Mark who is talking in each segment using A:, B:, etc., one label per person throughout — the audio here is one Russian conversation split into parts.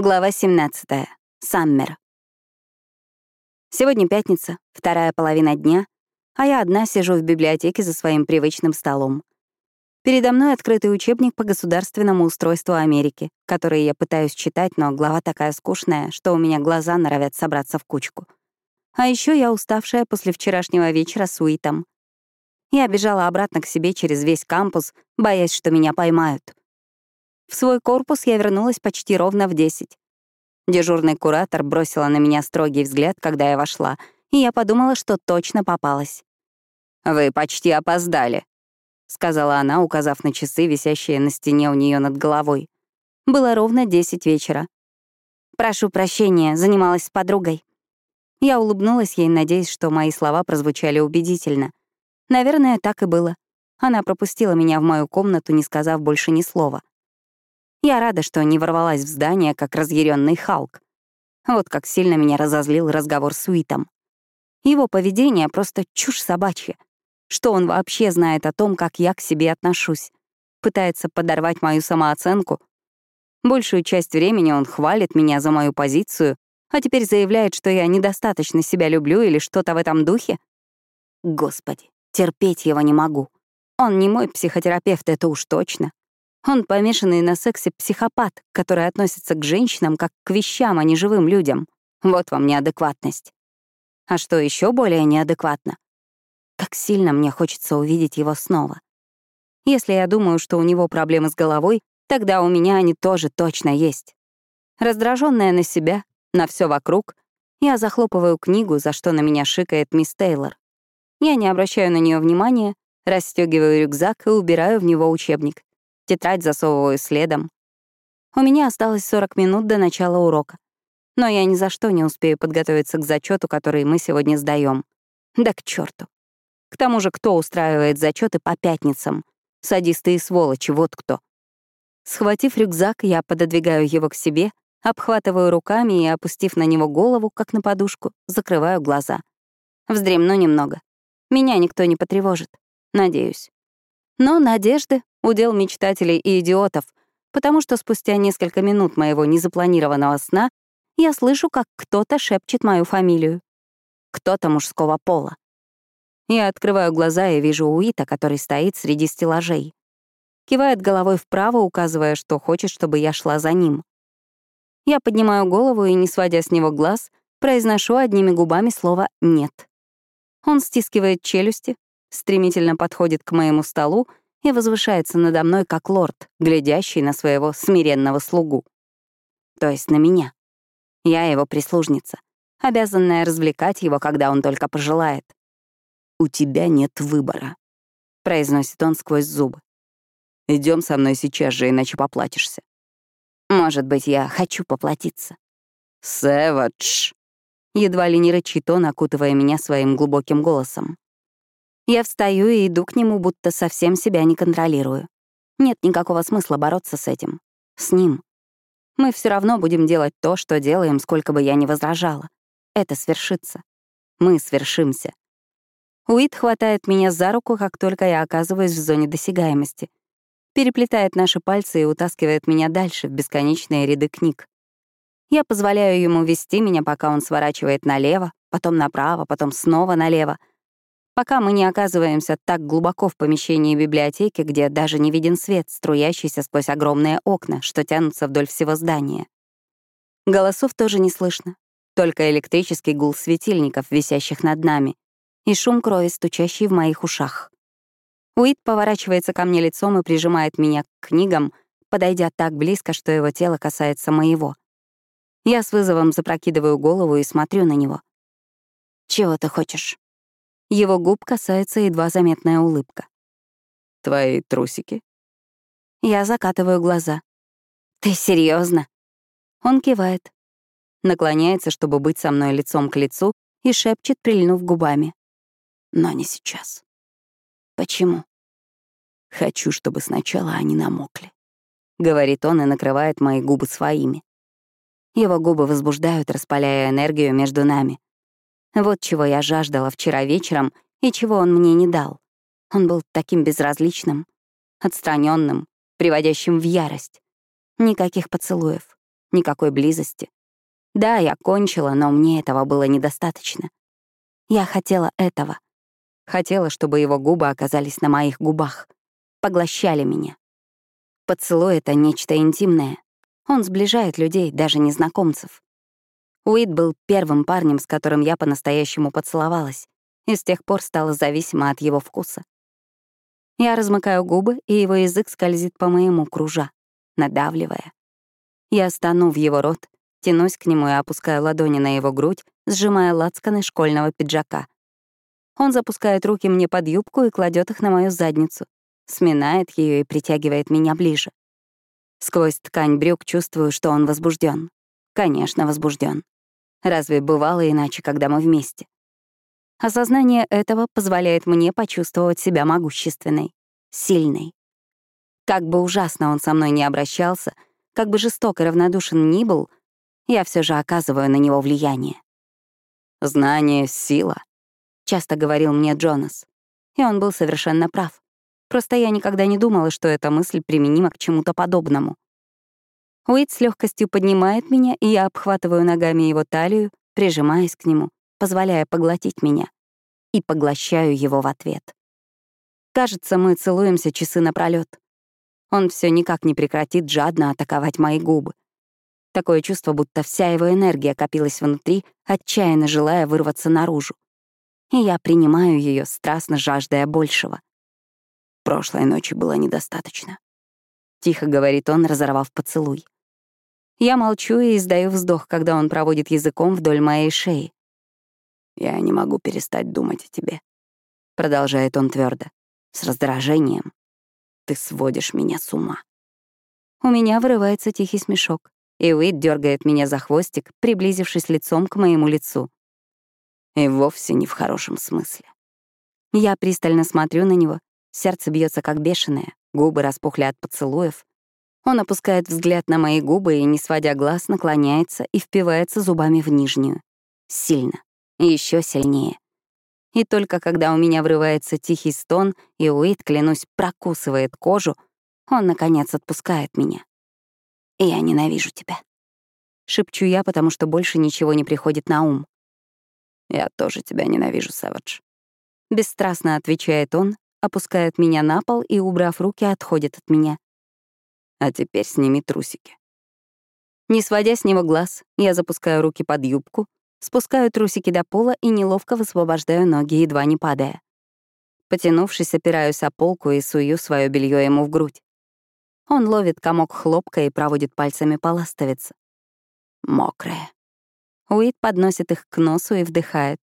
A: Глава 17. Саммер. Сегодня пятница, вторая половина дня, а я одна сижу в библиотеке за своим привычным столом. Передо мной открытый учебник по государственному устройству Америки, который я пытаюсь читать, но глава такая скучная, что у меня глаза норовят собраться в кучку. А еще я уставшая после вчерашнего вечера с Уитом. Я бежала обратно к себе через весь кампус, боясь, что меня поймают. В свой корпус я вернулась почти ровно в 10. Дежурный куратор бросила на меня строгий взгляд, когда я вошла, и я подумала, что точно попалась. «Вы почти опоздали», — сказала она, указав на часы, висящие на стене у нее над головой. Было ровно 10 вечера. «Прошу прощения, занималась с подругой». Я улыбнулась ей, надеясь, что мои слова прозвучали убедительно. Наверное, так и было. Она пропустила меня в мою комнату, не сказав больше ни слова. Я рада, что не ворвалась в здание, как разъяренный Халк. Вот как сильно меня разозлил разговор с Уитом. Его поведение — просто чушь собачья. Что он вообще знает о том, как я к себе отношусь? Пытается подорвать мою самооценку? Большую часть времени он хвалит меня за мою позицию, а теперь заявляет, что я недостаточно себя люблю или что-то в этом духе? Господи, терпеть его не могу. Он не мой психотерапевт, это уж точно. Он помешанный на сексе психопат, который относится к женщинам как к вещам, а не живым людям. Вот вам неадекватность. А что еще более неадекватно? Как сильно мне хочется увидеть его снова. Если я думаю, что у него проблемы с головой, тогда у меня они тоже точно есть. Раздраженная на себя, на все вокруг, я захлопываю книгу, за что на меня шикает мисс Тейлор. Я не обращаю на нее внимания, расстегиваю рюкзак и убираю в него учебник. Тетрадь засовываю следом. У меня осталось 40 минут до начала урока. Но я ни за что не успею подготовиться к зачету, который мы сегодня сдаем. Да к черту. К тому же, кто устраивает зачеты по пятницам? Садисты и сволочи, вот кто. Схватив рюкзак, я пододвигаю его к себе, обхватываю руками и, опустив на него голову, как на подушку, закрываю глаза. Вздремну немного. Меня никто не потревожит. Надеюсь. Но надежды — удел мечтателей и идиотов, потому что спустя несколько минут моего незапланированного сна я слышу, как кто-то шепчет мою фамилию. Кто-то мужского пола. Я открываю глаза и вижу Уита, который стоит среди стеллажей. Кивает головой вправо, указывая, что хочет, чтобы я шла за ним. Я поднимаю голову и, не сводя с него глаз, произношу одними губами слово «нет». Он стискивает челюсти, стремительно подходит к моему столу и возвышается надо мной как лорд, глядящий на своего смиренного слугу. То есть на меня. Я его прислужница, обязанная развлекать его, когда он только пожелает. «У тебя нет выбора», — произносит он сквозь зубы. Идем со мной сейчас же, иначе поплатишься». «Может быть, я хочу поплатиться». «Сэвадж», — едва ли не рычит он, окутывая меня своим глубоким голосом. Я встаю и иду к нему, будто совсем себя не контролирую. Нет никакого смысла бороться с этим. С ним. Мы все равно будем делать то, что делаем, сколько бы я ни возражала. Это свершится. Мы свершимся. Уит хватает меня за руку, как только я оказываюсь в зоне досягаемости. Переплетает наши пальцы и утаскивает меня дальше, в бесконечные ряды книг. Я позволяю ему вести меня, пока он сворачивает налево, потом направо, потом снова налево — пока мы не оказываемся так глубоко в помещении библиотеки, где даже не виден свет, струящийся сквозь огромные окна, что тянутся вдоль всего здания. Голосов тоже не слышно, только электрический гул светильников, висящих над нами, и шум крови, стучащий в моих ушах. Уит поворачивается ко мне лицом и прижимает меня к книгам, подойдя так близко, что его тело касается моего. Я с вызовом запрокидываю голову и смотрю на него. «Чего ты хочешь?» Его губ касается едва заметная улыбка.
B: «Твои трусики?»
A: Я закатываю глаза. «Ты серьезно? Он кивает. Наклоняется, чтобы быть со мной лицом к лицу, и шепчет, прильнув губами. «Но не сейчас». «Почему?»
B: «Хочу, чтобы сначала они намокли», — говорит он и накрывает мои губы своими.
A: Его губы возбуждают, распаляя энергию между нами. Вот чего я жаждала вчера вечером и чего он мне не дал. Он был таким безразличным, отстраненным, приводящим в ярость. Никаких поцелуев. никакой близости. Да, я кончила, но мне этого было недостаточно. Я хотела этого. Хотела, чтобы его губы оказались на моих губах, поглощали меня. Поцелуй — это нечто интимное. Он сближает людей, даже незнакомцев. Уит был первым парнем, с которым я по-настоящему поцеловалась, и с тех пор стала зависима от его вкуса. Я размыкаю губы, и его язык скользит по моему, кружа, надавливая. Я стану в его рот, тянусь к нему и опускаю ладони на его грудь, сжимая лацканы школьного пиджака. Он запускает руки мне под юбку и кладет их на мою задницу, сминает ее и притягивает меня ближе. Сквозь ткань брюк чувствую, что он возбужден. Конечно, возбужден. Разве бывало иначе, когда мы вместе? Осознание этого позволяет мне почувствовать себя могущественной, сильной. Как бы ужасно он со мной не обращался, как бы жесток и равнодушен ни был, я все же оказываю на него влияние. «Знание — сила», — часто говорил мне Джонас. И он был совершенно прав. Просто я никогда не думала, что эта мысль применима к чему-то подобному. Уит с легкостью поднимает меня, и я обхватываю ногами его талию, прижимаясь к нему, позволяя поглотить меня. И поглощаю его в ответ. Кажется, мы целуемся часы напролёт. Он все никак не прекратит жадно атаковать мои губы. Такое чувство, будто вся его энергия копилась внутри, отчаянно желая вырваться наружу. И я принимаю ее, страстно жаждая большего. Прошлой ночи было недостаточно. Тихо говорит он, разорвав поцелуй. Я молчу и издаю вздох, когда он проводит языком вдоль моей шеи. «Я не могу перестать думать о тебе», — продолжает он твердо, с раздражением. «Ты сводишь меня с ума». У меня вырывается тихий смешок, и Уит дергает меня за хвостик, приблизившись лицом к моему лицу. И вовсе не в хорошем смысле. Я пристально смотрю на него, Сердце бьется как бешеное, губы распухли от поцелуев. Он опускает взгляд на мои губы и, не сводя глаз, наклоняется и впивается зубами в нижнюю. Сильно. еще сильнее. И только когда у меня врывается тихий стон, и Уит, клянусь, прокусывает кожу, он, наконец, отпускает меня. «Я ненавижу тебя», — шепчу я, потому что больше ничего не приходит на ум. «Я тоже тебя ненавижу, Сэвидж», — бесстрастно отвечает он, опускает меня на пол и, убрав руки, отходит от меня. А теперь сними трусики. Не сводя с него глаз, я запускаю руки под юбку, спускаю трусики до пола и неловко высвобождаю ноги, едва не падая. Потянувшись, опираюсь о полку и сую свое белье ему в грудь. Он ловит комок хлопка и проводит пальцами по ластовице. Мокрые. Уит подносит их к носу и вдыхает.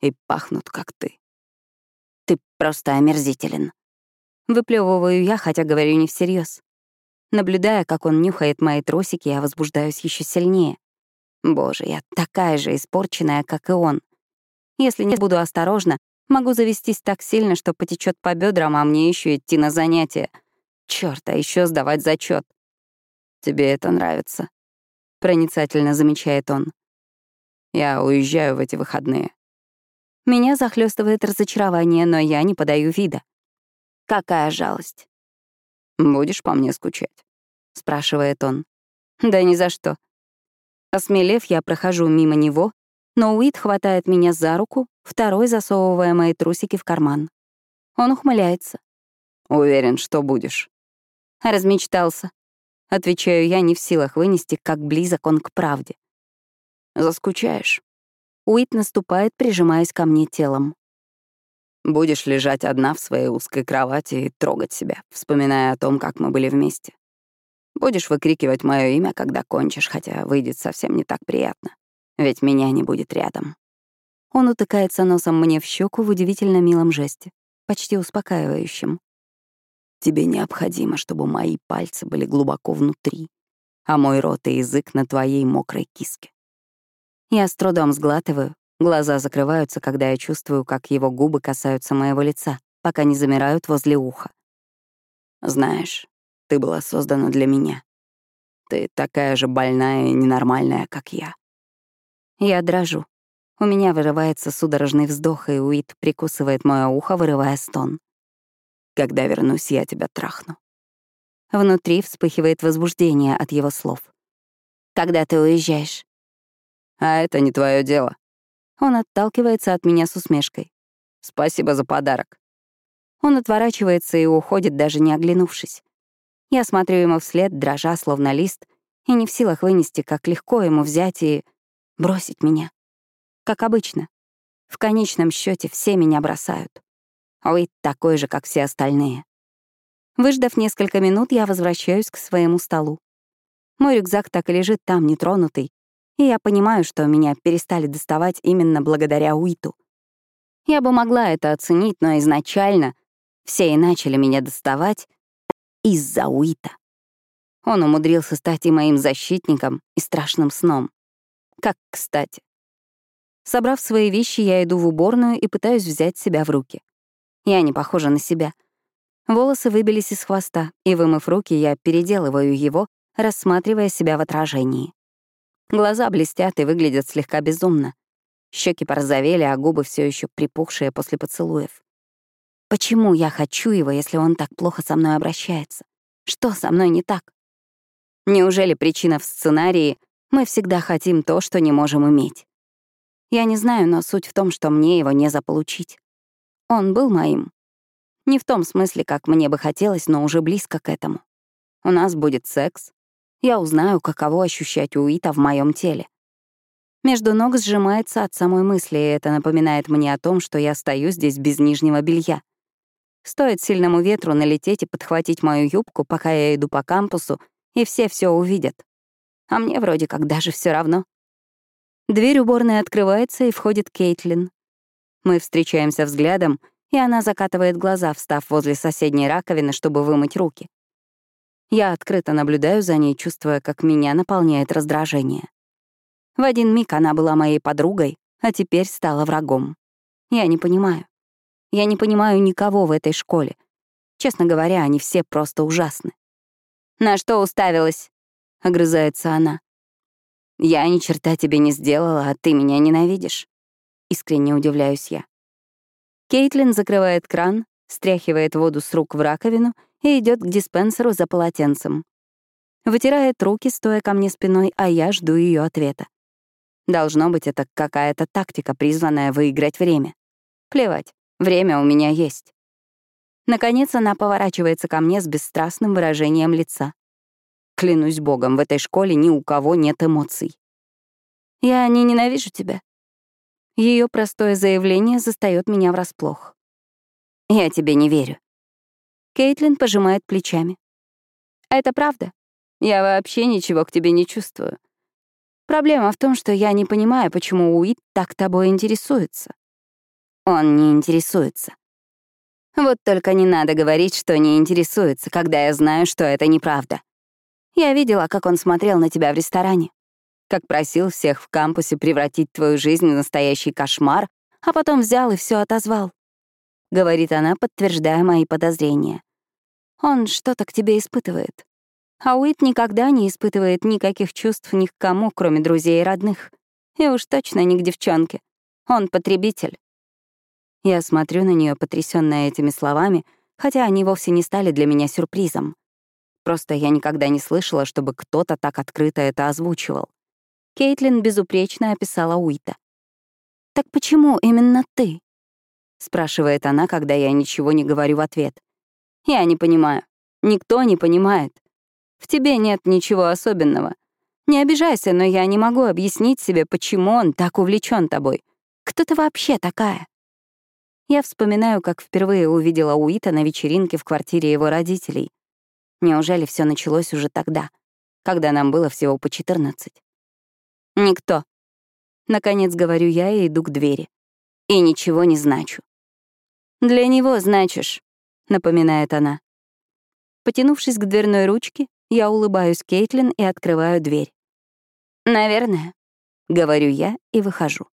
A: И пахнут, как ты. Ты просто омерзителен. Выплевываю я, хотя говорю не всерьез. Наблюдая, как он нюхает мои трусики, я возбуждаюсь еще сильнее. Боже, я такая же испорченная, как и он. Если не буду осторожна, могу завестись так сильно, что потечет по бедрам, а мне еще идти на занятия. Черт, а еще сдавать зачет. Тебе это нравится? Проницательно замечает он. Я уезжаю в эти выходные. Меня захлестывает разочарование, но я не подаю вида. Какая жалость. «Будешь по мне скучать?» — спрашивает он. «Да ни за что». Осмелев, я прохожу мимо него, но Уит хватает меня за руку, второй засовывая мои трусики в карман. Он ухмыляется. «Уверен, что будешь». «Размечтался», — отвечаю я, не в силах вынести, как близок он к правде. «Заскучаешь?» Уит наступает, прижимаясь ко мне телом. Будешь лежать одна в своей узкой кровати и трогать себя, вспоминая о том, как мы были вместе. Будешь выкрикивать мое имя, когда кончишь, хотя выйдет совсем не так приятно. Ведь меня не будет рядом. Он утыкается носом мне в щеку в удивительно милом жесте, почти успокаивающем. Тебе необходимо, чтобы мои пальцы были глубоко внутри, а мой рот и язык на твоей мокрой киске. Я с трудом сглатываю, глаза закрываются, когда я чувствую, как его губы касаются моего лица, пока не замирают возле уха. Знаешь, ты была создана для меня. Ты такая же больная и ненормальная, как я. Я дрожу. У меня вырывается судорожный вздох, и Уит прикусывает мое ухо, вырывая стон. Когда вернусь, я тебя трахну. Внутри вспыхивает возбуждение от его слов. когда ты уезжаешь.
B: А это не твое дело.
A: Он отталкивается от меня с усмешкой.
B: Спасибо за подарок.
A: Он отворачивается и уходит, даже не оглянувшись. Я смотрю ему вслед, дрожа, словно лист, и не в силах вынести, как легко ему взять и бросить меня. Как обычно. В конечном счете все меня бросают. Уит такой же, как все остальные. Выждав несколько минут, я возвращаюсь к своему столу. Мой рюкзак так и лежит там, нетронутый, и я понимаю, что меня перестали доставать именно благодаря Уиту. Я бы могла это оценить, но изначально все и начали меня доставать из-за Уита. Он умудрился стать и моим защитником, и страшным сном. Как кстати. Собрав свои вещи, я иду в уборную и пытаюсь взять себя в руки. Я не похожа на себя. Волосы выбились из хвоста, и, вымыв руки, я переделываю его, рассматривая себя в отражении. Глаза блестят и выглядят слегка безумно. Щеки порозовели, а губы все еще припухшие после поцелуев. Почему я хочу его, если он так плохо со мной обращается? Что со мной не так? Неужели причина в сценарии «мы всегда хотим то, что не можем иметь»? Я не знаю, но суть в том, что мне его не заполучить. Он был моим. Не в том смысле, как мне бы хотелось, но уже близко к этому. У нас будет секс. Я узнаю, каково ощущать Уита в моем теле. Между ног сжимается от самой мысли, и это напоминает мне о том, что я стою здесь без нижнего белья. Стоит сильному ветру налететь и подхватить мою юбку, пока я иду по кампусу, и все все увидят. А мне вроде как даже все равно. Дверь уборной открывается, и входит Кейтлин. Мы встречаемся взглядом, и она закатывает глаза, встав возле соседней раковины, чтобы вымыть руки. Я открыто наблюдаю за ней, чувствуя, как меня наполняет раздражение. В один миг она была моей подругой, а теперь стала врагом. Я не понимаю. Я не понимаю никого в этой школе. Честно говоря, они все просто ужасны. «На что уставилась?» — огрызается она. «Я ни черта тебе не сделала, а ты меня ненавидишь». Искренне удивляюсь я. Кейтлин закрывает кран, стряхивает воду с рук в раковину и идет к диспенсеру за полотенцем. Вытирает руки, стоя ко мне спиной, а я жду ее ответа. Должно быть, это какая-то тактика, призванная выиграть время. Плевать, время у меня есть. Наконец она поворачивается ко мне с бесстрастным выражением лица. Клянусь богом, в этой школе ни у кого нет эмоций. Я не ненавижу тебя. Ее простое заявление застаёт меня врасплох. Я тебе не верю. Кейтлин пожимает плечами. Это правда. Я вообще ничего к тебе не чувствую. Проблема в том, что я не понимаю, почему Уит так тобой интересуется. Он не интересуется. Вот только не надо говорить, что не интересуется, когда я знаю, что это неправда. Я видела, как он смотрел на тебя в ресторане как просил всех в кампусе превратить твою жизнь в настоящий кошмар, а потом взял и все отозвал. Говорит она, подтверждая мои подозрения. Он что-то к тебе испытывает. А Уит никогда не испытывает никаких чувств ни к кому, кроме друзей и родных. И уж точно не к девчонке. Он потребитель. Я смотрю на нее, потрясённая этими словами, хотя они вовсе не стали для меня сюрпризом. Просто я никогда не слышала, чтобы кто-то так открыто это озвучивал. Кейтлин безупречно описала Уита. «Так почему именно ты?» — спрашивает она, когда я ничего не говорю в ответ. «Я не понимаю. Никто не понимает. В тебе нет ничего особенного. Не обижайся, но я не могу объяснить себе, почему он так увлечен тобой. Кто ты вообще такая?» Я вспоминаю, как впервые увидела Уита на вечеринке в квартире его родителей. Неужели все началось уже тогда, когда нам было всего по 14? Никто. Наконец говорю я и иду к двери. И ничего не значу. Для него значишь, напоминает она. Потянувшись к дверной ручке, я улыбаюсь Кейтлин и открываю дверь. «Наверное», — говорю я и выхожу.